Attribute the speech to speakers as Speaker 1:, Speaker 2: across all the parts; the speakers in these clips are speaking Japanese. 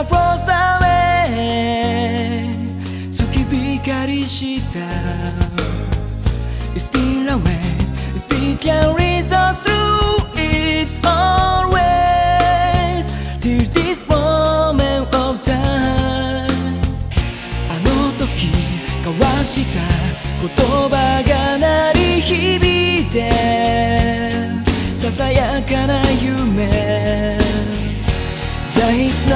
Speaker 1: を覚め月光したスティラウェイススティキャリーザス It's always till this moment of time あの時交わした言葉が鳴り響いてささやかな夢 There is no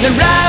Speaker 1: the right